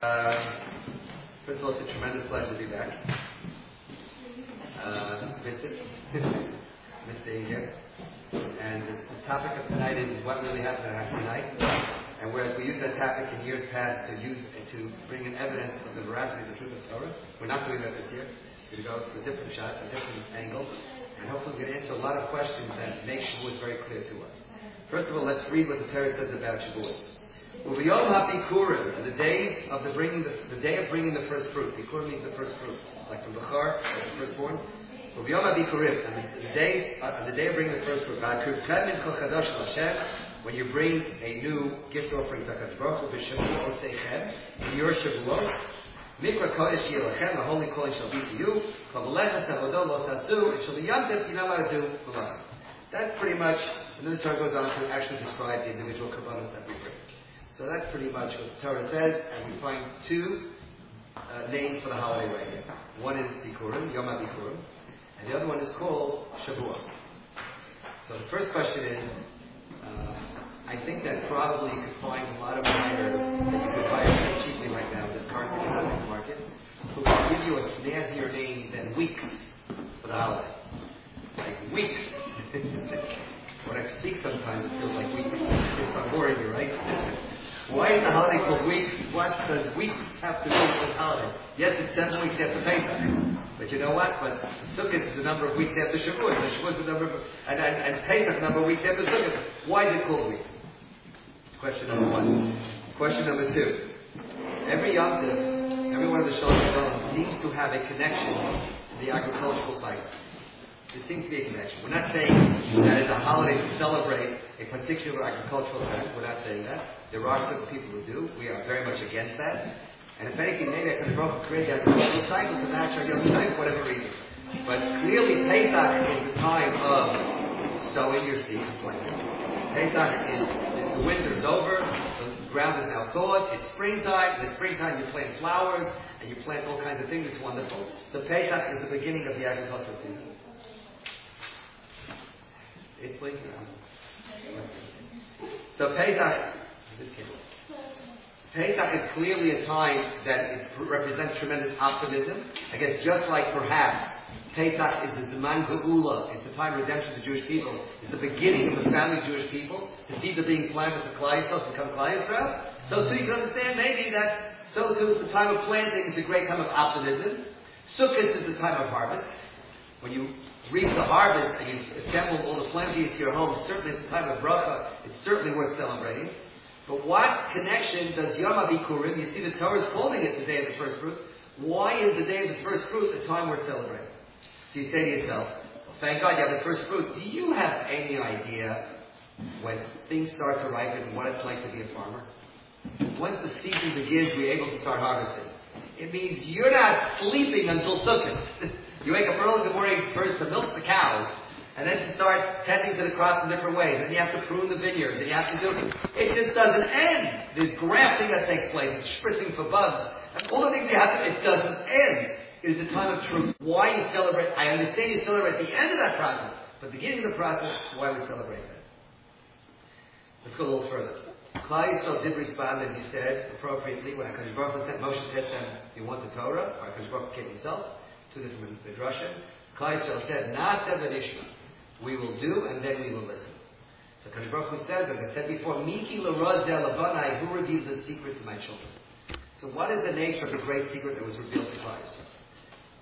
Uh, first of all, it's a tremendous pleasure to be back. Uh, missed it. missed being here. And the, topic of tonight is what really happened at Sinai. And whereas we used that topic in years past to use to bring in evidence of the veracity of the truth of Torah, we're not doing that this year. We're going to go to a different shot, a different angle, and hopefully we can answer a lot of questions that make Shavuos very clear to us. First of all, let's read what the Torah says about Shavuos. Uviyom HaBikurim, and the day of the bringing the, the day of bringing the first fruit. Bikurim means the first fruit, like from Bechar, like the firstborn. Uviyom HaBikurim, and the, the day uh, the day of bringing the first fruit. When you bring a new gift offering to Hakadosh Baruch Hu, in your Shavuot, Mikra Kodesh Yelachem, the holy calling shall be to you. Kavalechem Tavodah Lo Sasu, it shall be Yom you're not allowed to do That's pretty much, and then the Torah goes on to actually describe the individual kabbalas that we bring. So that's pretty much what the Torah says, and we find two uh, names for the holiday right here. One is Bikurim, Yom HaBikurim, and the other one is called Shavuos. So the first question is, uh, I think that probably you could find a lot of buyers that you could buy very cheaply right now in this current economic market who will give you a snazzier name than weeks for the holiday. Like weeks. Why is the holiday called weeks? What does weeks have to do with holiday? Yes, it's seven weeks after Pesach. But you know what? But Sukkot is the number of weeks after Shavuot. And Shavuot is the number of, and, and, and Pesach the number of weeks after Sukkot. Why is it called weeks? Question number one. Question number two. Every Yom every one of the Shalom seems to have a connection to the agricultural cycle. There seems to be a connection. We're not saying that it's a holiday to celebrate a particular agricultural. We're not saying that. There are certain people who do. We are very much against that. And if anything, maybe I could have create that cycle to match our young life for whatever reason. But clearly, Pesach is the time of sowing your seed and planting. Pesach is the winter's over, the ground is now thawed, it's springtime. In the springtime, you plant flowers and you plant all kinds of things. It's wonderful. So Pesach is the beginning of the agricultural season. It's late So Pesach, Pesach is clearly a time that represents tremendous optimism. I guess just like perhaps Pesach is the Zaman Geula, it's the time of redemption of the Jewish people. It's the beginning of the family of Jewish people. The seeds are being planted for Yisrael to become Yisrael. So too you can understand maybe that so too the time of planting is a great time of optimism. Sukkot is the time of harvest. When you reap the harvest and you assemble all the plenty to your home, certainly it's a time of bracha. It's certainly worth celebrating. But what connection does Yom HaBikurim, you see the Torah is calling it the day of the first fruit. Why is the day of the first fruit the time worth celebrating? So you say to yourself, well, thank God you have the first fruit. Do you have any idea when things start to ripen what it's like to be a farmer? Once the season begins, we're able to start harvesting. It means you're not sleeping until Sukkot. You wake up early in the morning first to milk the cows, and then to start tending to the crop in different ways. Then you have to prune the vineyards, and you have to do it. It just doesn't end. There's grafting that takes place, spritzing for bugs, and all the things you have to. It doesn't end. It is the time of truth. Why you celebrate? I understand you celebrate the end of that process, but the beginning of the process, why we celebrate that? Let's go a little further. Klal Yisrael did respond, as you said, appropriately when Hakadosh sent Moshe to get them. You want the Torah? Or Hakadosh Baruch came himself two different midrashim. Yisrael said, "Na'aseh v'nishma." We will do, and then we will listen. So Kadosh Baruch Hu says, as I said before, "Miki l'roz lavanai," who revealed the secret to my children. So, what is the nature of the great secret that was revealed to Yisrael?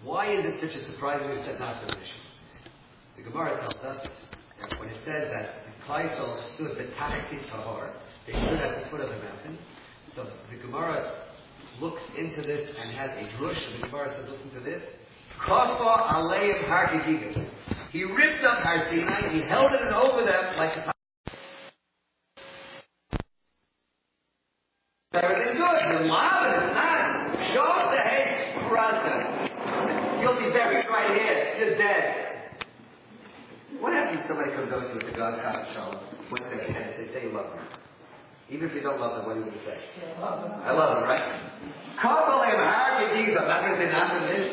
Why is it such a surprise that "Na'aseh v'nishma"? The Gemara tells us that when it says that Klal Yisrael stood the Tachti Tahor, they stood at the foot of the mountain. So the Gemara looks into this and has a drush, the Gemara says, listen to this. Kofa aleim harkigigas. He ripped up Har Sinai, he held it over them like a Everything good. Live and it's not. Show up the head process. You'll be buried right here. You're dead. What happens if somebody comes over to you with a gun, Charles? What they say? They say you love them. Even if you don't love them, what are you going to say? I love them, right? Couple not this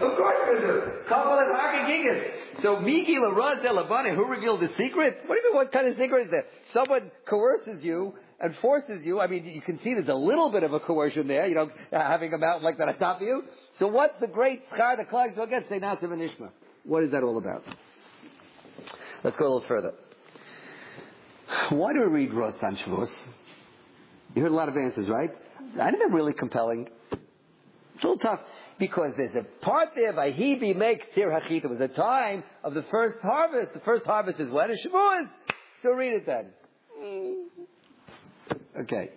Of course you're going to do. Hard So Miki Larad Delabane, who revealed the secret? What do you mean, what kind of secret is that? Someone coerces you and forces you. I mean, you can see there's a little bit of a coercion there, you know, having a mountain like that on top of you. So what's the great schar the Klal will get? Say now to Nishma. What is that all about? Let's go a little further. Why do we read Rosh Shavuos? You heard a lot of answers, right? I think they're really compelling. It's a little tough because there's a part there by Hebi make Tir Hachit. It was a time of the first harvest. The first harvest is when? It's Shavuos. So read it then. Okay.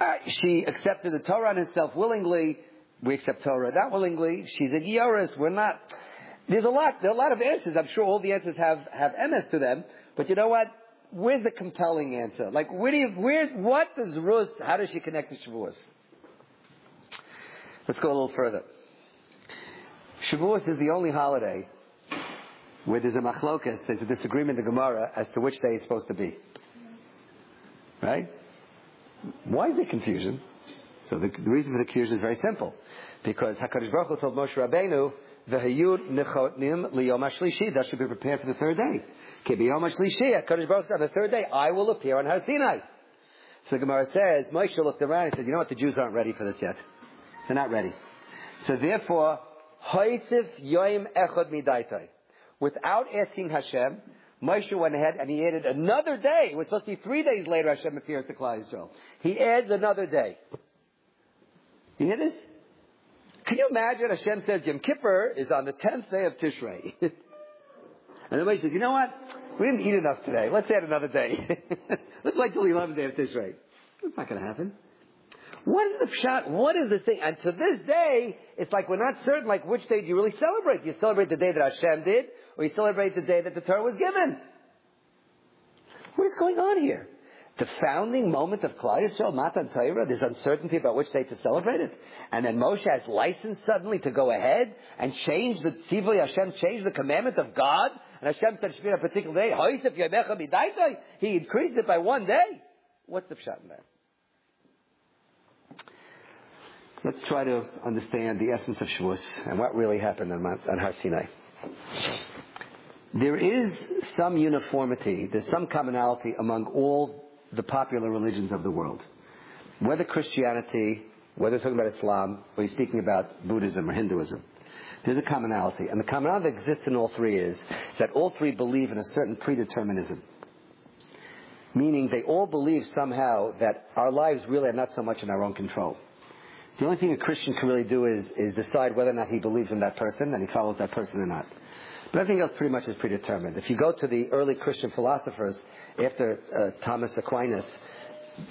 Uh, she accepted the Torah on herself willingly. We accept Torah not willingly. She's a Gioris. We're not. There's a lot. There are a lot of answers. I'm sure all the answers have have emes to them. But you know what? Where's the compelling answer? Like, where do you, where, what does Rus, how does she connect to Shavuos? Let's go a little further. Shavuos is the only holiday where there's a machlokas, there's a disagreement in the Gemara as to which day it's supposed to be. Right? Why is there confusion? So the, the reason for the confusion is very simple. Because HaKadosh Baruch Hu told Moshe Rabbeinu, V'hayud nechotnim liyom hashlishi, that should be prepared for the third day. Said, the third day, I will appear on Har Sinai. So the Gemara says, Moshe looked around and said, you know what, the Jews aren't ready for this yet. They're not ready. So therefore, Hoisif. Without asking Hashem, Moshe went ahead and he added another day. It was supposed to be three days later Hashem appears to Klal Yisrael. He adds another day. You hear this? Can you imagine Hashem says Yom Kippur is on the tenth day of Tishrei. and then Moshe says, you know what? We didn't eat enough today. Let's add another day. Let's wait till the eleventh day of Tishrei. It's not going to happen. What is the shot? What is the thing? And to this day, it's like we're not certain, like which day do you really celebrate? Do you celebrate the day that Hashem did, or you celebrate the day that the Torah was given? What is going on here? The founding moment of Klal Yisrael, Matan Torah, there's uncertainty about which day to celebrate it. And then Moshe has license suddenly to go ahead and change the Tzivoy Hashem, change the commandment of God. And Hashem said, be a particular day. He increased it by one day. What's the pshat in that? Let's try to understand the essence of Shavuos and what really happened on, Mount, on Har Sinai. There is some uniformity, there's some commonality among all the popular religions of the world. Whether Christianity, whether you're talking about Islam, or you're speaking about Buddhism or Hinduism, there's a commonality. And the commonality that exists in all three is that all three believe in a certain predeterminism. Meaning they all believe somehow that our lives really are not so much in our own control. The only thing a Christian can really do is, is decide whether or not he believes in that person and he follows that person or not. But everything else pretty much is predetermined. If you go to the early Christian philosophers after uh, Thomas Aquinas,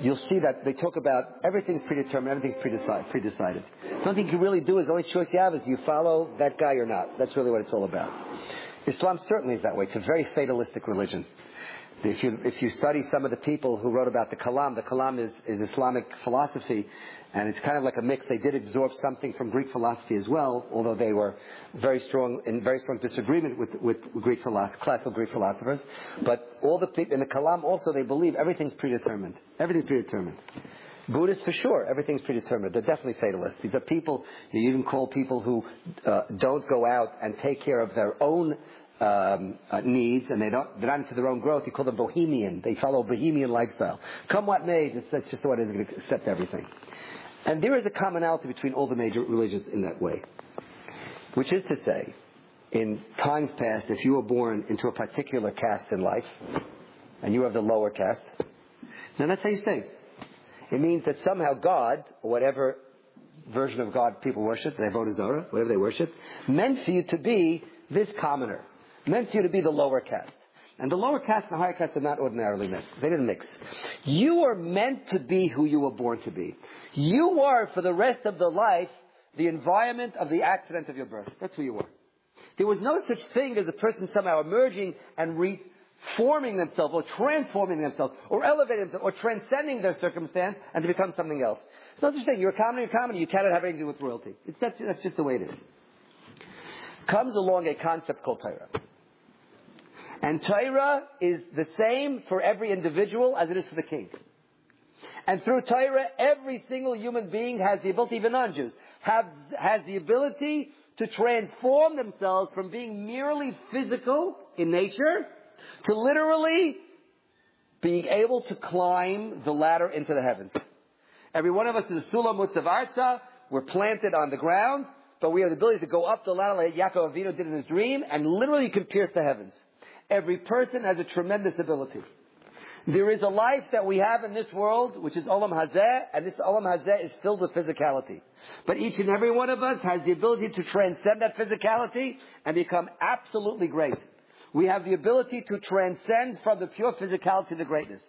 you'll see that they talk about everything's predetermined, everything's predecided. predecided. The only thing you can really do is the only choice you have is you follow that guy or not. That's really what it's all about. Islam certainly is that way. It's a very fatalistic religion. If you, if you study some of the people who wrote about the Kalam, the Kalam is, is Islamic philosophy, and it's kind of like a mix. They did absorb something from Greek philosophy as well, although they were very strong in very strong disagreement with, with Greek philosophy, classical Greek philosophers. But all the people in the Kalam also they believe everything's predetermined. Everything's predetermined. Buddhists, for sure, everything's predetermined. They're definitely fatalists. These are people, you even call people who uh, don't go out and take care of their own um, uh, needs, and they don't, they're not into their own growth. You call them bohemian. They follow bohemian lifestyle. Come what may, that's just what is going to accept everything. And there is a commonality between all the major religions in that way. Which is to say, in times past, if you were born into a particular caste in life, and you have the lower caste, then that's how you stay. It means that somehow God, or whatever version of God people worship, they vote Zorah, whatever they worship, meant for you to be this commoner, meant you to be the lower caste. And the lower caste and the higher caste did not ordinarily mix. They didn't mix. You are meant to be who you were born to be. You are, for the rest of the life, the environment of the accident of your birth. That's who you are. There was no such thing as a person somehow emerging and reforming themselves or transforming themselves or elevating themselves or transcending their circumstance and to become something else. It's no such thing. You're a comedy, you're a. You cannot have anything to do with royalty. It's, that's, that's just the way it is. Comes along a concept called Torah. And Torah is the same for every individual as it is for the king. And through Torah, every single human being has the ability, even non-Jews, have, has the ability to transform themselves from being merely physical in nature to literally being able to climb the ladder into the heavens. Every one of us is a sulam mutzavarza. We're planted on the ground, but we have the ability to go up the ladder like Yaakov Avinu did in his dream, and literally can pierce the heavens. Every person has a tremendous ability. There is a life that we have in this world, which is Olam Hazeh, and this Olam Hazeh is filled with physicality. But each and every one of us has the ability to transcend that physicality and become absolutely great. We have the ability to transcend from the pure physicality to greatness.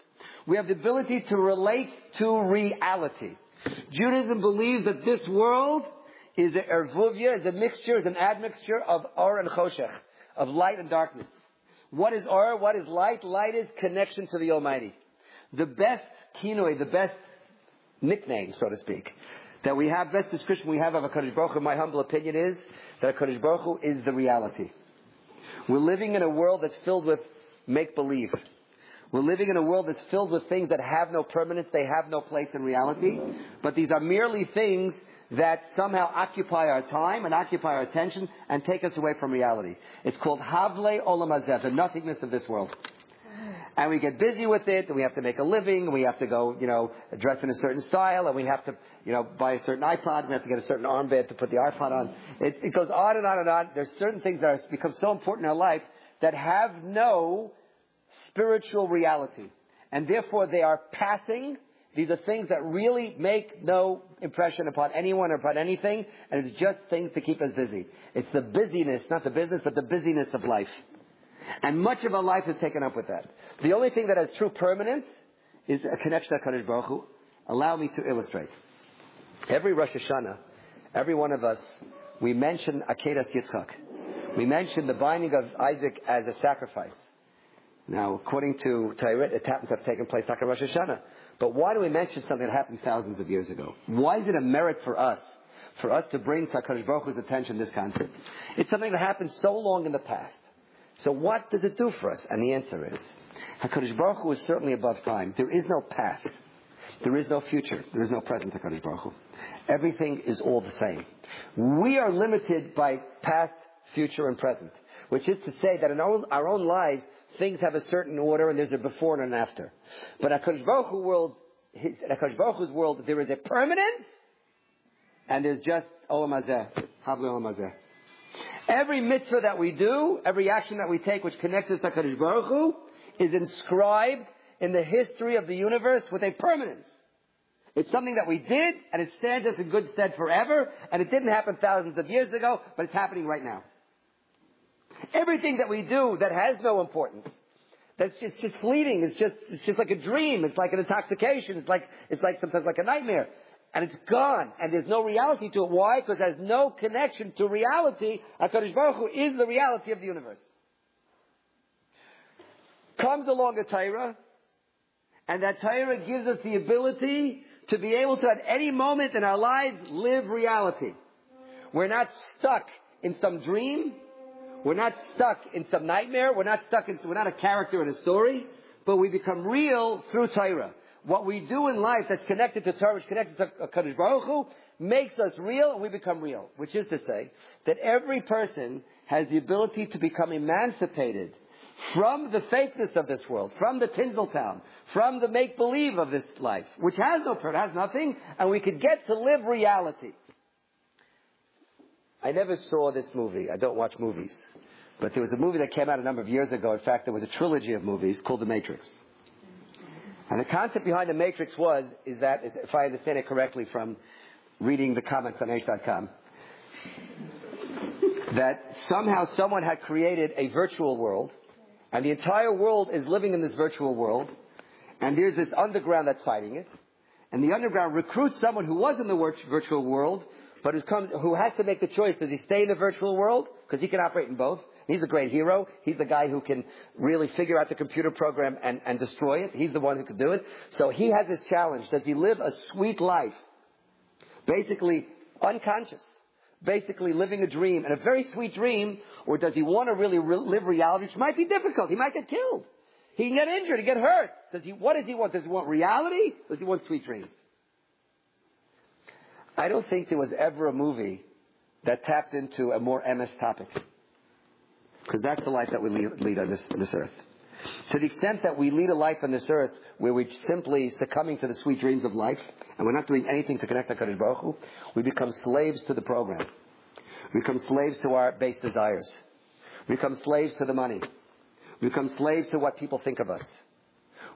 We have the ability to relate to reality. Judaism believes that this world is a ervuvia, is a mixture, is an admixture of or and choshech, of light and darkness. What is or? What is light? Light is connection to the Almighty. The best kinoi, the best nickname, so to speak, that we have, best description we have of a Baruch Hu, my humble opinion is that a Baruch Hu is the reality. We're living in a world that's filled with make-believe. We're living in a world that's filled with things that have no permanence, they have no place in reality, but these are merely things that somehow occupy our time and occupy our attention and take us away from reality. It's called Havle Olam the nothingness of this world. And we get busy with it, and we have to make a living, and we have to go, you know, dress in a certain style, and we have to, you know, buy a certain iPod, we have to get a certain armband to put the iPod on. It, it goes on and on and on. There's certain things that have become so important in our life that have no spiritual reality. And therefore they are passing these are things that really make no impression upon anyone or upon anything, and it's just things to keep us busy. It's the busyness, not the business, but the busyness of life. And much of our life is taken up with that. The only thing that has true permanence is a connection to Kadosh Baruch Hu. Allow me to illustrate. Every Rosh Hashanah, every one of us, we mention Akedas Yitzchak. We mention the binding of Isaac as a sacrifice. Now, according to Tairit, it happens to have taken place after Rosh Hashanah. But why do we mention something that happened thousands of years ago? Why is it a merit for us, for us to bring to HaKadosh Baruch Hu's attention this concept? It's something that happened so long in the past. So what does it do for us? And the answer is, HaKadosh Baruch Hu is certainly above time. There is no past. There is no future. There is no present HaKadosh Baruch Hu. Everything is all the same. We are limited by past, future, and present. Which is to say that in our own lives, things have a certain order and there's a before and an after. But HaKadosh Baruch Hu world, Baruch Hu's world, there is a permanence and there's just Olam Hazeh, Havle Olam Hazeh. Every mitzvah that we do, every action that we take which connects us to HaKadosh Baruch Hu is inscribed in the history of the universe with a permanence. It's something that we did, and it stands us in good stead forever, and it didn't happen thousands of years ago, but it's happening right now. Everything that we do that has no importance, that's just, just fleeting, it's just, it's just like a dream, it's like an intoxication, it's like, it's like sometimes like a nightmare. And it's gone, and there's no reality to it. Why? Because has no connection to reality. HaKadosh Baruch Hu is the reality of the universe. Comes along a Torah, and that Torah gives us the ability to be able to, at any moment in our lives, live reality. We're not stuck in some dream. We're not stuck in some nightmare. We're not stuck in, we're not a character in a story, but we become real through Torah. What we do in life that's connected to Torah, which connected to Kadosh Baruch Hu, makes us real and we become real. Which is to say that every person has the ability to become emancipated from the fakeness of this world, from the Tinseltown, from the make-believe of this life, which has no, has nothing, and we could get to live reality. I never saw this movie. I don't watch movies. But there was a movie that came out a number of years ago. In fact, there was a trilogy of movies called The Matrix. And the concept behind The Matrix was, is that, if I understand it correctly from reading the comments on H.com, that somehow someone had created a virtual world, and the entire world is living in this virtual world, and there's this underground that's fighting it, and the underground recruits someone who was in the virtual world but who, comes, who has to make the choice, does he stay in the virtual world? Because he can operate in both. He's a great hero. He's the guy who can really figure out the computer program and, and destroy it. He's the one who can do it. So he has this challenge. Does he live a sweet life? Basically unconscious. Basically living a dream, and a very sweet dream, or does he want to really re- live reality, which might be difficult. He might get killed. He can get injured, he can get hurt. Does he, what does he want? Does he want reality? Does he want sweet dreams? I don't think there was ever a movie that tapped into a more emes topic. Because that's the life that we lead on this, this earth. To the extent that we lead a life on this earth where we're simply succumbing to the sweet dreams of life and we're not doing anything to connect to Kadosh Baruch Hu, we become slaves to the program. We become slaves to our base desires. We become slaves to the money. We become slaves to what people think of us.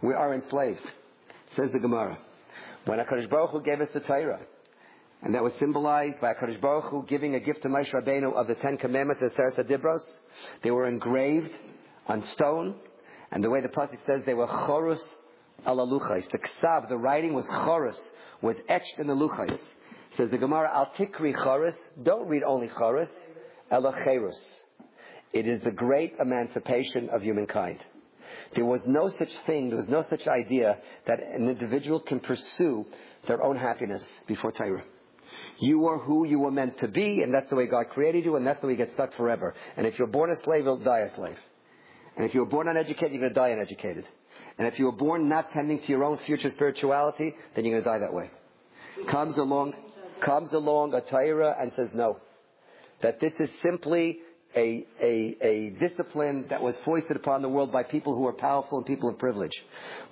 We are enslaved, says the Gemara. When HaKadosh Baruch Hu gave us the Torah, and that was symbolized by HaKadosh Baruch Hu giving a gift to Moshe Rabbeinu of the Ten Commandments, the Seres Dibros. They were engraved on stone, and the way the Pasuk says they were chorus ala luchais. The ksav, the writing was chorus, was etched in the luchais. Says the Gemara, al tikri chorus, don't read only chorus, ela cherus. It is the great emancipation of humankind. There was no such thing, there was no such idea that an individual can pursue their own happiness before Torah. You are who you were meant to be, and that's the way God created you, and that's the way you get stuck forever. And if you're born a slave, you'll die a slave. And if you were born uneducated, you're going to die uneducated. And if you were born not tending to your own future spirituality, then you're going to die that way. Comes along, comes along a Torah and says no. That this is simply a, a, a discipline that was foisted upon the world by people who are powerful and people of privilege.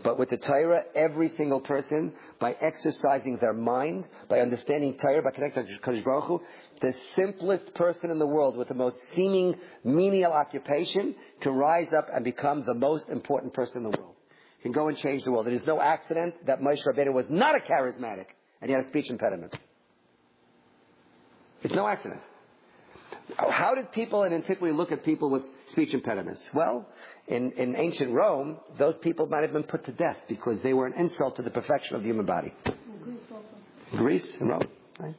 But with the Torah, every single person, by exercising their mind, by understanding Torah, by connecting to Kadosh Baruch Hu, the simplest person in the world with the most seeming menial occupation can rise up and become the most important person in the world. Can go and change the world. It is no accident that Moshe Rabbeinu was not a charismatic and he had a speech impediment. It's no accident. How did people in antiquity look at people with speech impediments? Well, in, in ancient Rome, those people might have been put to death because they were an insult to the perfection of the human body. Greece also. Greece and Rome. Right?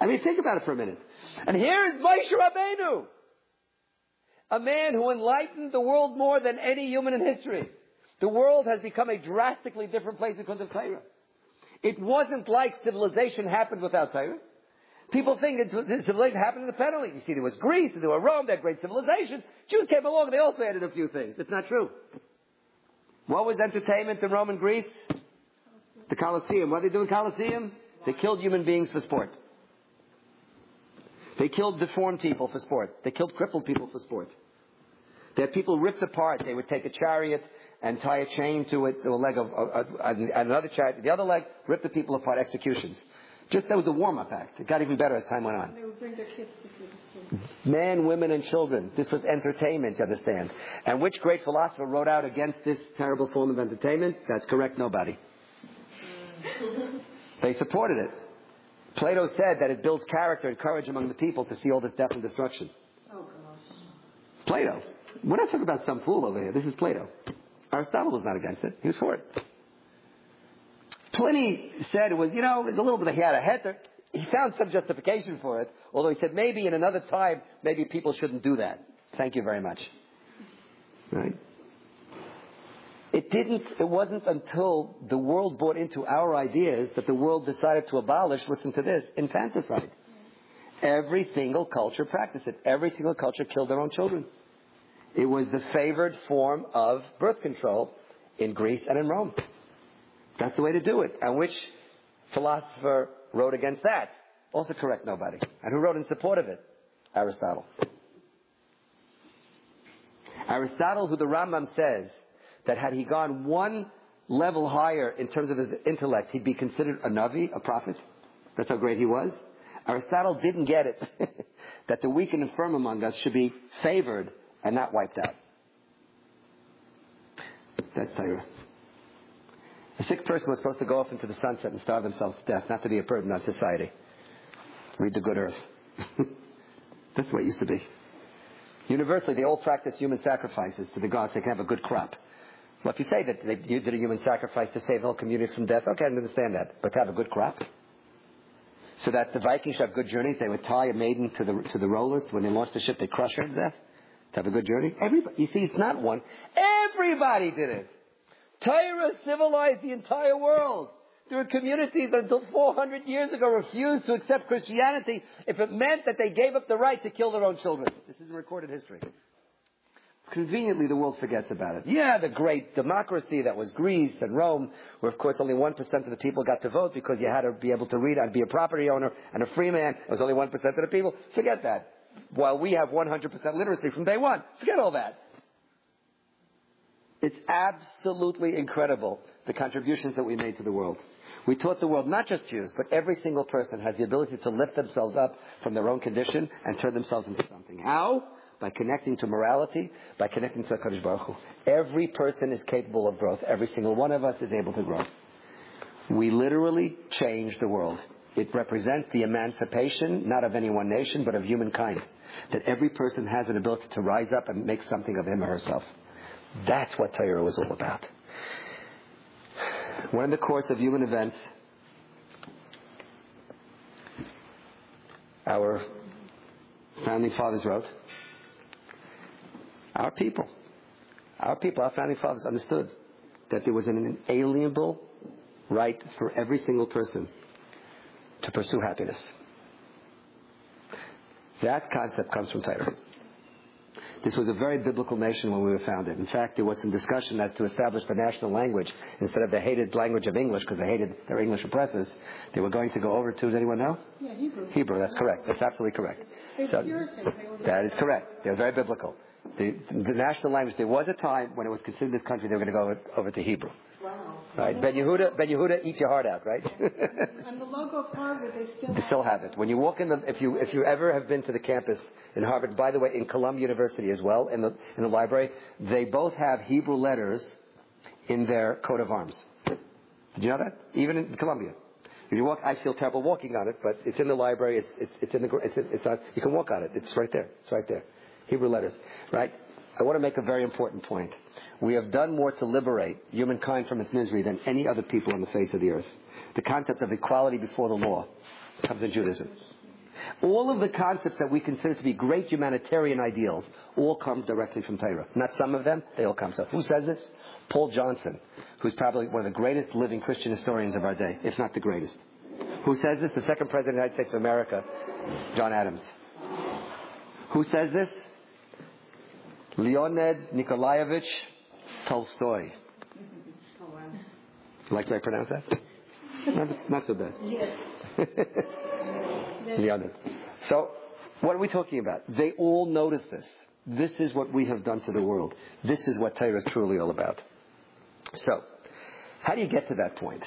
I mean, think about it for a minute. And here is Moshe Rabbeinu, a man who enlightened the world more than any human in history. The world has become a drastically different place because of Torah. It wasn't like civilization happened without Torah. People think that civilization happened independently. You see, there was Greece, there were Rome, that great civilization. Jews came along, and they also added a few things. It's not true. What was entertainment in Rome and Greece? The Colosseum. What did they do in Colosseum? They killed human beings for sport. They killed deformed people for sport. They killed crippled people for sport. They had people ripped apart. They would take a chariot and tie a chain to it, to a leg of, another chariot, the other leg, rip the people apart, executions. Just that was a warm-up act. It got even better as time went on. They would bring their kids to see the school. Men, women, and children. This was entertainment, you understand. And which great philosopher wrote out against this terrible form of entertainment? That's correct, nobody. they supported it. Plato said that it builds character and courage among the people to see all this death and destruction. Oh gosh. Plato. We're not talking about some fool over here. This is Plato. Aristotle was not against it. He was for it. Pliny said it was, you know, it was a little bit, he had a heter. He found some justification for it, although he said maybe in another time, maybe people shouldn't do that. Thank you very much. Right? It didn't, it wasn't until the world bought into our ideas that the world decided to abolish, listen to this, infanticide. Every single culture practiced it. Every single culture killed their own children. It was the favored form of birth control in Greece and in Rome. That's the way to do it. And which philosopher wrote against that? Also correct nobody. And who wrote in support of it? Aristotle. Aristotle, who the Rambam says that had he gone one level higher in terms of his intellect, he'd be considered a Navi, a prophet. That's how great he was. Aristotle didn't get it that the weak and infirm among us should be favored and not wiped out. That's Torah. A sick person was supposed to go off into the sunset and starve themselves to death, not to be a burden on society. Read the good earth. That's the way it used to be. Universally, they all practice human sacrifices to the gods so they can have a good crop. Well, if you say that they did a human sacrifice to save whole community from death, okay, I understand that. But to have a good crop? So that the Vikings have good journeys, they would tie a maiden to the, to the rollers. When they launched the ship, they crush her to death. To have a good journey? Everybody, you see, it's not one. Everybody did it. Torah civilized the entire world. There were communities that until 400 years ago refused to accept Christianity if it meant that they gave up the right to kill their own children. This is recorded history. Conveniently, the world forgets about it. Yeah, the great democracy that was Greece and Rome, where of course only 1% of the people got to vote because you had to be able to read and be a property owner and a free man. It was only 1% of the people. Forget that. While we have 100% literacy from day one. Forget all that. It's absolutely incredible the contributions that we made to the world. We taught the world, not just Jews, but every single person has the ability to lift themselves up from their own condition and turn themselves into something. How? By connecting to morality, by connecting to HaKadosh Baruch Hu. Every person is capable of growth. Every single one of us is able to grow. We literally changed the world. It represents the emancipation, not of any one nation, but of humankind. That every person has an ability to rise up and make something of him or herself. That's what Torah was all about. When in the course of human events, our founding fathers wrote, our people, our people, our founding fathers understood that there was an inalienable right for every single person to pursue happiness. That concept comes from Torah. This was a very biblical nation when we were founded. In fact, there was some discussion as to establish the national language instead of the hated language of English because they hated their English oppressors. They were going to go over to, does anyone know? Yeah, Hebrew. Hebrew, that's correct. That's absolutely correct. So- Puritans. They were that is correct. They're very biblical. The, the national language, there was a time when it was considered this country, they were going to go over, over to Hebrew. Right? Ben Yehuda, Ben Yehuda, eat your heart out, right? And the logo of Harvard, they still They still have it. When you walk in the, if you, if you ever have been to the campus in Harvard, by the way, in Columbia University as well, in the, in the library, they both have Hebrew letters in their coat of arms. Did you know that? Even in Columbia. If you walk, I feel terrible walking on it, but it's in the library. It's, it's, it's in the, gr- it's, it's on, you can walk on it. It's right there. It's right there. Hebrew letters. Right? I want to make a very important point. We have done more to liberate humankind from its misery than any other people on the face of the earth. The concept of equality before the law comes in Judaism. All of the concepts that we consider to be great humanitarian ideals all come directly from Torah. Not some of them, they all come. So who says this? Paul Johnson, who's probably one of the greatest living Christian historians of our day, if not the greatest. Who says this? The second president of the United States of America, John Adams. Who says this? Leonid Nikolaevich Tolstoy. Like the way I pronounce that? No, it's not so bad. Leonid. So, what are we talking about? They all notice this. This is what we have done to the world. This is what Torah is truly all about. So, how do you get to that point?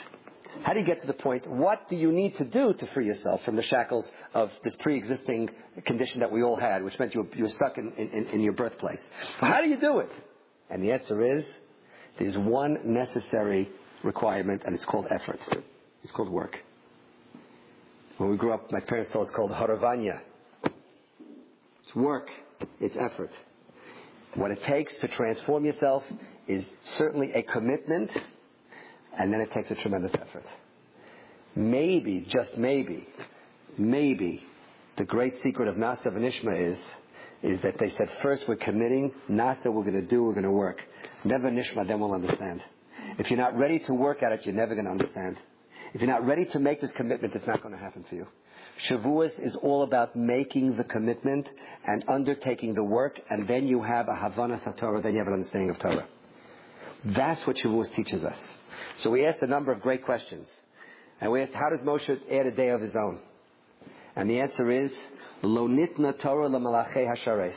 How do you get to the point? What do you need to do to free yourself from the shackles of this pre-existing condition that we all had, which meant you were, you were stuck in, in, in your birthplace? How do you do it? And the answer is, there's one necessary requirement, and it's called effort. It's called work. When we grew up, my parents told us it's called haravanya. It's work. It's effort. What it takes to transform yourself is certainly a commitment, and then it takes a tremendous effort. Maybe, just maybe, maybe, the great secret of Na'aseh and Nishma is, is that they said first we're committing, Na'aseh we're going to do, we're going to work. Never Nishma, then we'll understand. If you're not ready to work at it, you're never going to understand. If you're not ready to make this commitment, it's not going to happen for you. Shavuos is all about making the commitment and undertaking the work, and then you have a Havana Torah, then you have an understanding of Torah. That's what Shavuos teaches us. So we asked a number of great questions. And we asked, how does Moshe add a day of his own? And the answer is, Lo nitna Torah lamalachei hashares.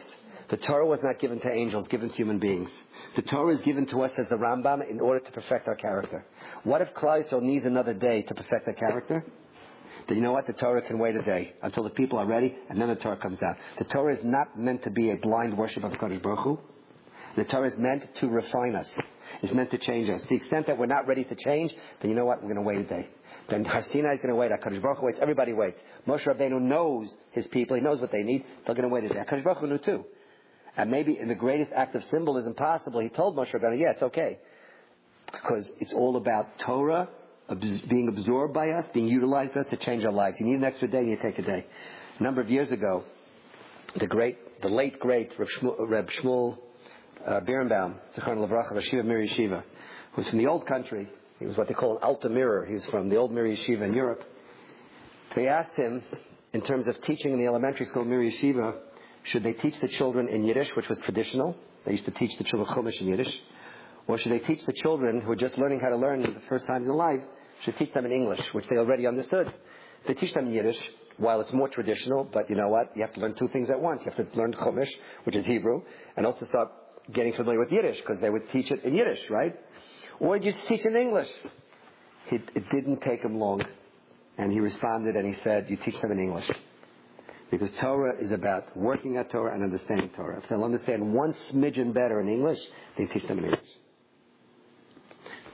The Torah was not given to angels, given to human beings. The Torah is given to us as the Rambam in order to perfect our character. What if Klal Yisrael needs another day to perfect their character? Then you know what? The Torah can wait a day until the people are ready, and then the Torah comes down. The Torah is not meant to be a blind worship of Kadosh Baruch Hu. The Torah is meant to refine us. It's meant to change us. To the extent that we're not ready to change, then you know what? We're going to wait a day. Then Har is going to wait. HaKadosh Baruch Hu waits. Everybody waits. Moshe Rabbeinu knows his people. He knows what they need. They're going to wait a day. HaKadosh Baruch Hu knew too. And maybe in the greatest act of symbolism possible, he told Moshe Rabbeinu, yeah, it's okay. Because it's all about Torah being absorbed by us, being utilized by us to change our lives. You need an extra day, you take a day. A number of years ago, the great, the late great Reb Shmuel, Reb Shmuel uh, Berenbaum, Zichron Levracha, Yeshiva Mir Yeshiva, who was from the old country. He was what they call an Alta Mirrer. He was from the old Mir Yeshiva in Europe. They asked him, in terms of teaching in the elementary school Mir Yeshiva, should they teach the children in Yiddish, which was traditional? They used to teach the children Chumash in Yiddish. Or should they teach the children who are just learning how to learn for the first time in their lives, should teach them in English, which they already understood? They teach them in Yiddish, while it's more traditional, but you know what? You have to learn two things at once. You have to learn Chumash, which is Hebrew, and also start getting familiar with Yiddish because they would teach it in Yiddish, right? Or did you teach in English? He, it didn't take him long. And he responded and he said, you teach them in English. Because Torah is about working at Torah and understanding Torah. If they'll understand one smidgen better in English, they teach them in English.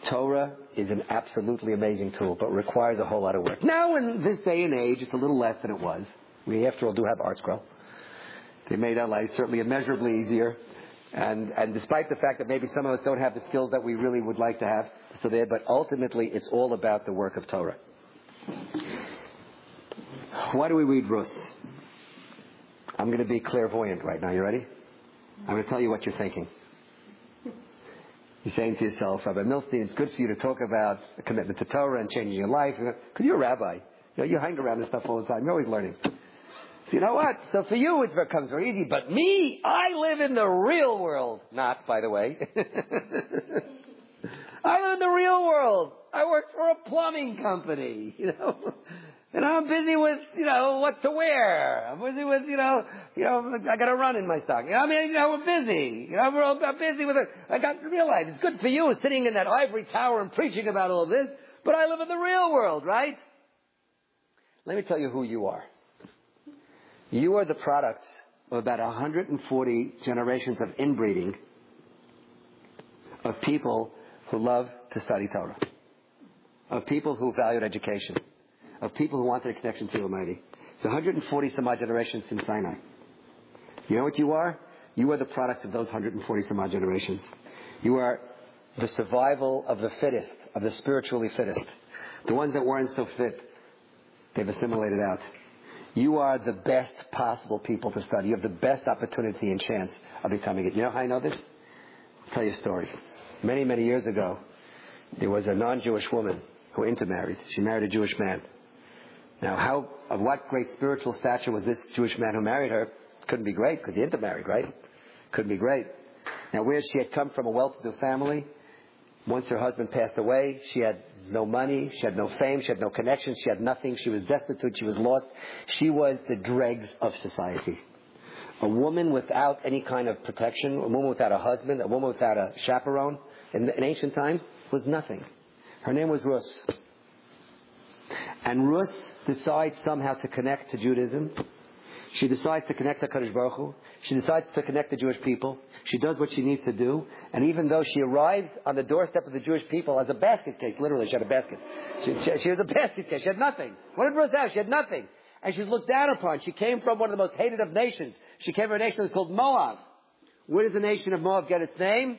Torah is an absolutely amazing tool, but requires a whole lot of work. Now, in this day and age, it's a little less than it was. We, after all, do have ArtScroll. They made our lives certainly immeasurably easier. And, and despite the fact that maybe some of us don't have the skills that we really would like to have, so there, but ultimately it's all about the work of Torah. Why do we read Rus? I'm going to be clairvoyant right now. You ready? I'm going to tell you what you're thinking. You're saying to yourself, Rabbi Milstein, it's good for you to talk about a commitment to Torah and changing your life because you're a rabbi. You know, you hang around this stuff all the time. You're always learning. So you know what? So for you, it becomes very easy. But me, I live in the real world. Not, by the way. I live in the real world. I work for a plumbing company. You know. And I'm busy with, you know, what to wear. I'm busy with, you know, you know, I got to run in my stock. You know, I mean, you know, we're busy. You know, we're all, busy with it. I got to realize it's good for you sitting in that ivory tower and preaching about all this, but I live in the real world, right? Let me tell you who you are. You are the product of about 140 generations of inbreeding of people who love to study Torah, of people who valued education of people who wanted a connection to the Almighty. It's 140 some odd generations since Sinai. You know what you are? You are the product of those 140 some odd generations. You are the survival of the fittest, of the spiritually fittest. The ones that weren't so fit, they've assimilated out. You are the best possible people to study. You have the best opportunity and chance of becoming it. You know how I know this? I'll tell you a story. Many, many years ago, there was a non-Jewish woman who intermarried. She married a Jewish man. Now, how, of what great spiritual stature was this Jewish man who married her? Couldn't be great because he intermarried, right? Couldn't be great. Now, where she had come from a well-to-do family, once her husband passed away, she had no money, she had no fame, she had no connections, she had nothing, she was destitute, she was lost. She was the dregs of society. A woman without any kind of protection, a woman without a husband, a woman without a chaperone in, in ancient times was nothing. Her name was Rus. And Rus decides somehow to connect to Judaism. She decides to connect to Kadosh Baruch Hu. She decides to connect to Jewish people. She does what she needs to do. And even though she arrives on the doorstep of the Jewish people as a basket case, literally, she had a basket. She, she, she was a basket case. She had nothing. What did Rus have? She had nothing. And she was looked down upon. She came from one of the most hated of nations. She came from a nation that was called Moab. Where does the nation of Moab get its name?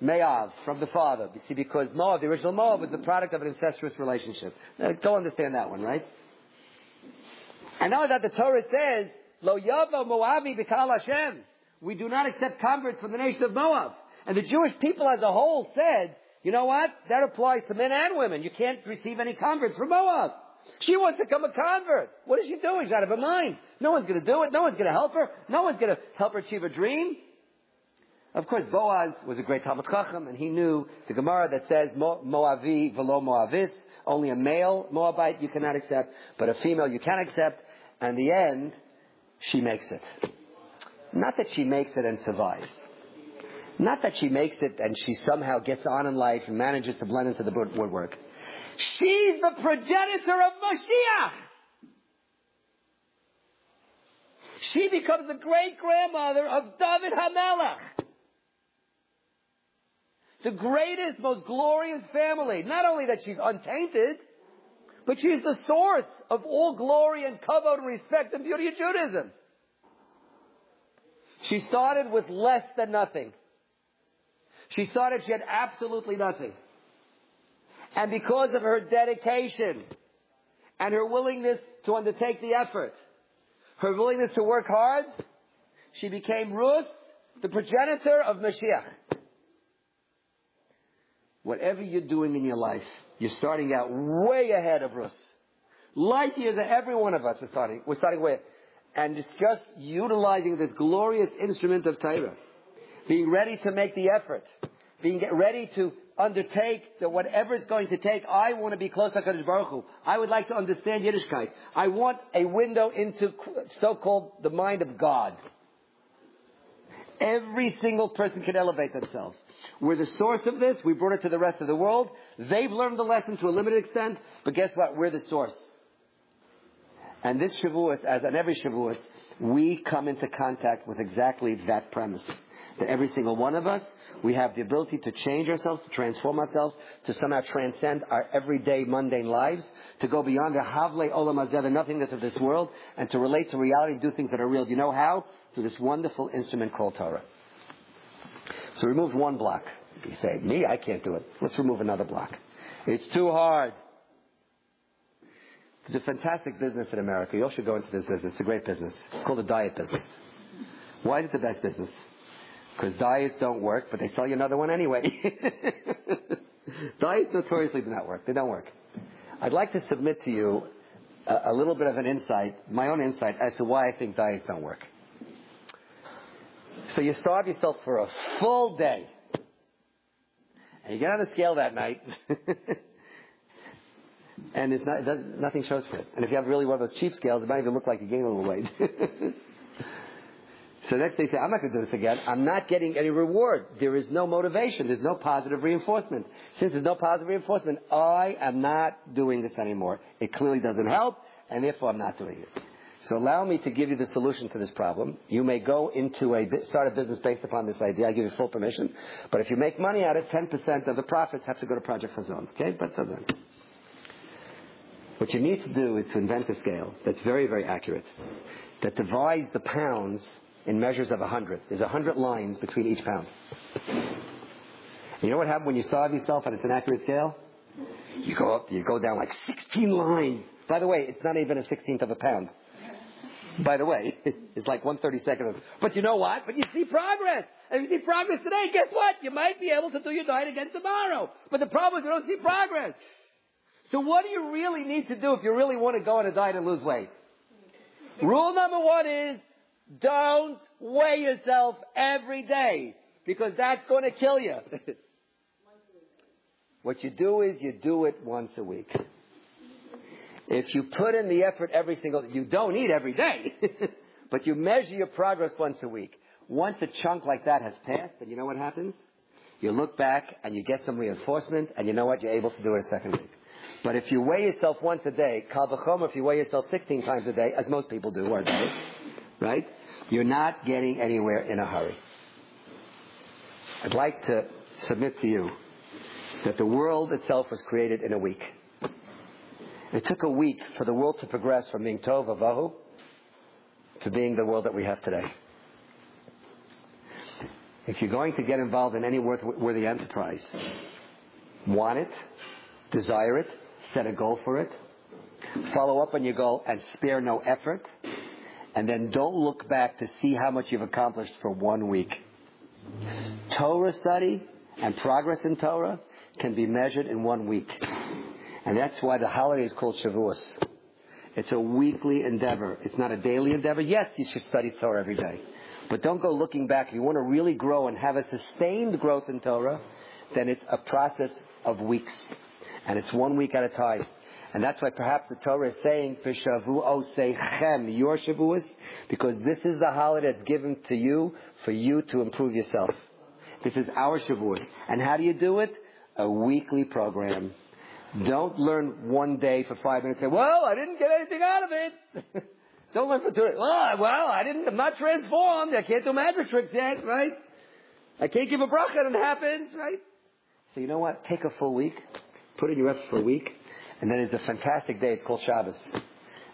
Me'av, from the father. You see, because Moab, the original Moab, was the product of an incestuous relationship. Now, go understand that one, right? And now that the Torah says, Lo yavo Moabi b'kal Hashem. We do not accept converts from the nation of Moab. And the Jewish people as a whole said, you know what? That applies to men and women. You can't receive any converts from Moab. She wants to become a convert. What is she doing? She's out of her mind. No one's going to do it. No one's going to help her. No one's going to help her achieve her dream. Of course, Boaz was a great Talmud Chacham, and he knew the Gemara that says Moavi velo Moavis. Only a male Moabite you cannot accept, but a female you can accept. And the end, she makes it. Not that she makes it and survives. Not that she makes it and she somehow gets on in life and manages to blend into the woodwork. She's the progenitor of Mashiach. She becomes the great grandmother of David Hamelech the greatest, most glorious family. Not only that she's untainted, but she's the source of all glory and kavod and respect and beauty of Judaism. She started with less than nothing. She started, she had absolutely nothing. And because of her dedication and her willingness to undertake the effort, her willingness to work hard, she became Rus, the progenitor of Mashiach. Whatever you're doing in your life, you're starting out way ahead of Rus. Light years of every one of us is starting. We're starting way. And it's just utilizing this glorious instrument of Torah. Being ready to make the effort. Being ready to undertake that whatever it's going to take, I want to be close to Kadosh Baruch Hu. I would like to understand Yiddishkeit. I want a window into so-called the mind of God. Every single person can elevate themselves. We're the source of this. We brought it to the rest of the world. They've learned the lesson to a limited extent, but guess what? We're the source. And this Shavuos, as on every Shavuos, we come into contact with exactly that premise. That every single one of us, we have the ability to change ourselves, to transform ourselves, to somehow transcend our everyday mundane lives, to go beyond the Havle Olam Hazeh, the nothingness of this world, and to relate to reality, and do things that are real. Do you know how? Through this wonderful instrument called Torah. So remove one block. You say, me, I can't do it. Let's remove another block. It's too hard. There's a fantastic business in America. You all should go into this business. It's a great business. It's called a diet business. Why is it the best business? Because diets don't work, but they sell you another one anyway. diets notoriously do not work. They don't work. I'd like to submit to you a, a little bit of an insight, my own insight, as to why I think diets don't work. So you starve yourself for a full day. And you get on the scale that night. and it's not, it nothing shows for it. And if you have really one of those cheap scales, it might even look like you gained a little weight. so next day you say, I'm not going to do this again. I'm not getting any reward. There is no motivation. There's no positive reinforcement. Since there's no positive reinforcement, I am not doing this anymore. It clearly doesn't help, and therefore I'm not doing it. So allow me to give you the solution to this problem. You may go into a start a business based upon this idea. I give you full permission. But if you make money at it, 10% of the profits have to go to Project Chazon. Okay? But then. What you need to do is to invent a scale that's very, very accurate, that divides the pounds in measures of 100. There's 100 lines between each pound. You know what happens when you starve yourself and it's an accurate scale? You go up, you go down like 16 lines. By the way, it's not even a 16th of a pound. By the way, it's like 132nd of. But you know what? But you see progress. And you see progress today, guess what? You might be able to do your diet again tomorrow. But the problem is you don't see progress. So what do you really need to do if you really want to go on a diet and lose weight? Rule number one is don't weigh yourself every day because that's going to kill you. what you do is you do it once a week. If you put in the effort every single, you don't eat every day, but you measure your progress once a week. Once a chunk like that has passed, and you know what happens? You look back and you get some reinforcement, and you know what? You're able to do it a second week. But if you weigh yourself once a day, kal v'chomer, if you weigh yourself 16 times a day, as most people do, or day, right? You're not getting anywhere in a hurry. I'd like to submit to you that the world itself was created in a week. It took a week for the world to progress from being Tohu Vavohu to being the world that we have today. If you're going to get involved in any worthy enterprise, want it, desire it, set a goal for it, follow up on your goal and spare no effort, and then don't look back to see how much you've accomplished for one week. Torah study and progress in Torah can be measured in one week. And that's why the holiday is called Shavuos. It's a weekly endeavor. It's not a daily endeavor. Yes, you should study Torah every day. But don't go looking back. If you want to really grow and have a sustained growth in Torah, then it's a process of weeks. And it's one week at a time. And that's why perhaps the Torah is saying, seichem, your Shavuos, because this is the holiday that's given to you for you to improve yourself. This is our Shavuos. And how do you do it? A weekly program. Hmm. Don't learn one day for five minutes and say, well, I didn't get anything out of it. Don't learn for two days. Well, I didn't, I'm not transformed. I can't do magic tricks yet, right? I can't give a bracha and it happens, right? So you know what? Take a full week Put in your effort for a week, and then it's a fantastic day. It's called Shabbos.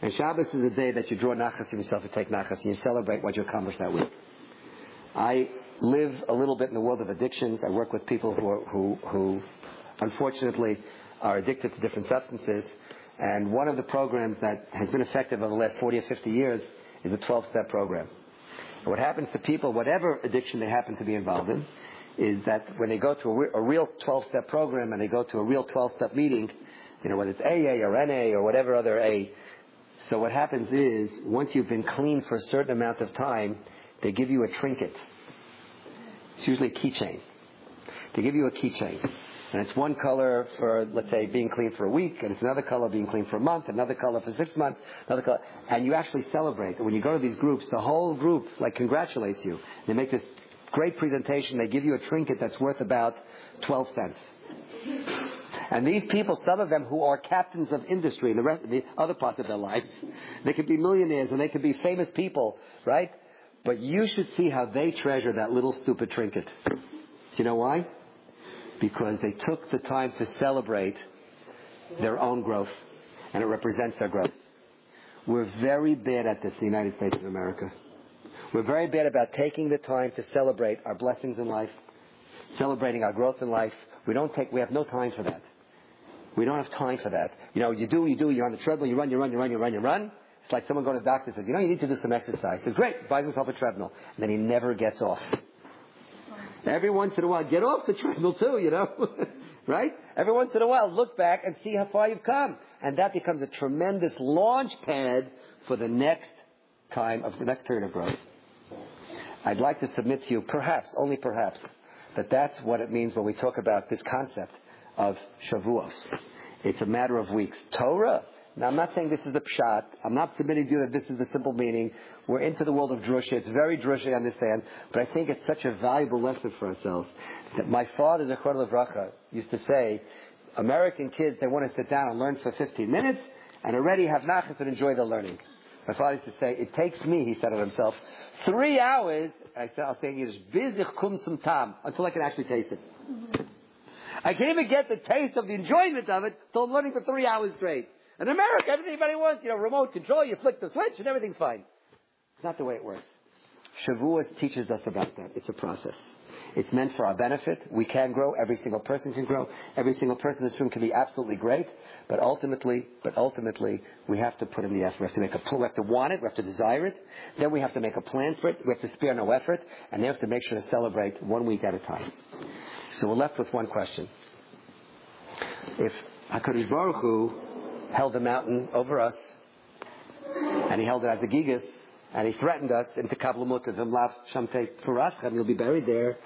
And Shabbos is the day that you draw nachas in yourself to take nachas, and you celebrate what you accomplished that week. I live a little bit in the world of addictions. I work with people who, are, who, who unfortunately are addicted to different substances. And one of the programs that has been effective over the last 40 or 50 years is a 12-step program. And what happens to people, whatever addiction they happen to be involved in, is that when they go to a, re- a real 12-step program and they go to a real 12-step meeting, you know, whether it's AA or NA or whatever other A, so what happens is, once you've been clean for a certain amount of time, they give you a trinket. It's usually a keychain. They give you a keychain. And it's one color for, let's say, being clean for a week, and it's another color being clean for a month, another color for six months, another color. And you actually celebrate. When you go to these groups, the whole group, like, congratulates you. They make this great presentation, they give you a trinket that's worth about 12 cents. And these people, some of them who are captains of industry, the rest, the other parts of their lives, they could be millionaires and they could be famous people, right? But you should see how they treasure that little stupid trinket. Do you know why? Because they took the time to celebrate their own growth, and it represents their growth. We're very bad at this in the United States of America. We're very bad about taking the time to celebrate our blessings in life, celebrating our growth in life. We don't take, we have no time for that. We don't have time for that. You know, you do, you do, you're on the treadmill, you run, you run, you run, you run, you run. It's like someone going to the doctor and says, you know, you need to do some exercise. He says, great, buys himself a treadmill. And then he never gets off. Every once in a while, get off the treadmill too, you know. right? Every once in a while, look back and see how far you've come. And that becomes a tremendous launch pad for the next time of the next period of growth. I'd like to submit to you, perhaps, only perhaps, that that's what it means when we talk about this concept of Shavuos. It's a matter of weeks. Torah. Now, I'm not saying this is the pshat. I'm not submitting to you that this is the simple meaning. We're into the world of drusha. It's very drusha, I understand. But I think it's such a valuable lesson for ourselves. That my father, Zechor Levracha, used to say, American kids, they want to sit down and learn for 15 minutes and already have nachas and enjoy the learning. My father used to say, it takes me, he said it himself, three hours, I said, I'll say in Yiddish, bizich kum zum tam, until I can actually taste it. I can't even get the taste of the enjoyment of it until I'm learning for three hours straight. In America, everybody wants, you know, remote control, you flick the switch and everything's fine. It's not the way it works. Shavuos teaches us about that. It's a process. It's meant for our benefit. We can grow. Every single person can grow. Every single person in this room can be absolutely great. But ultimately, but ultimately, we have to put in the effort. We have to make a, we have to want it. We have to desire it. Then we have to make a plan for it. We have to spare no effort. And we have to make sure to celebrate one week at a time. So we're left with one question. If HaKadosh Baruch Hu held the mountain over us, and he held it as a gigis, and he threatened us into Kablamut of him lav shamte and you'll be buried there,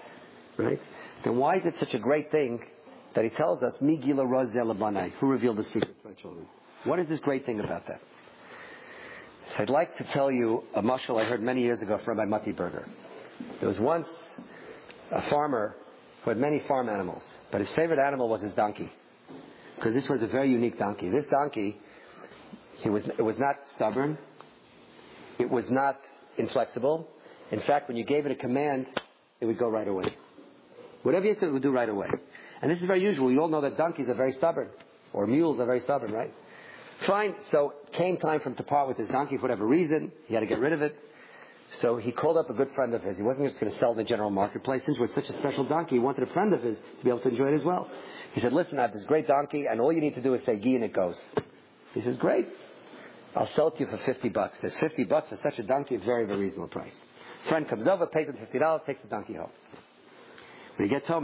right? Then why is it such a great thing that he tells us, Migila Razel who revealed the secret to my children? What is this great thing about that? So I'd like to tell you a mushal I heard many years ago from Rabbi Matti Berger. There was once a farmer who had many farm animals, but his favorite animal was his donkey. Because this was a very unique donkey. This donkey, he was, it was not stubborn. It was not inflexible. In fact, when you gave it a command, it would go right away. Whatever you said, it would do right away. And this is very usual. You all know that donkeys are very stubborn. Or mules are very stubborn, right? Fine. So came time for him to part with his donkey for whatever reason. He had to get rid of it. So he called up a good friend of his. He wasn't just going to sell in the general marketplace. Since it's such a special donkey, he wanted a friend of his to be able to enjoy it as well. He said, listen, I have this great donkey, and all you need to do is say gi and it goes. He says, great. I'll sell it to you for 50 bucks. Says 50 bucks for such a donkey, a very, very reasonable price. Friend comes over, pays him $50, takes the donkey home. When he gets home,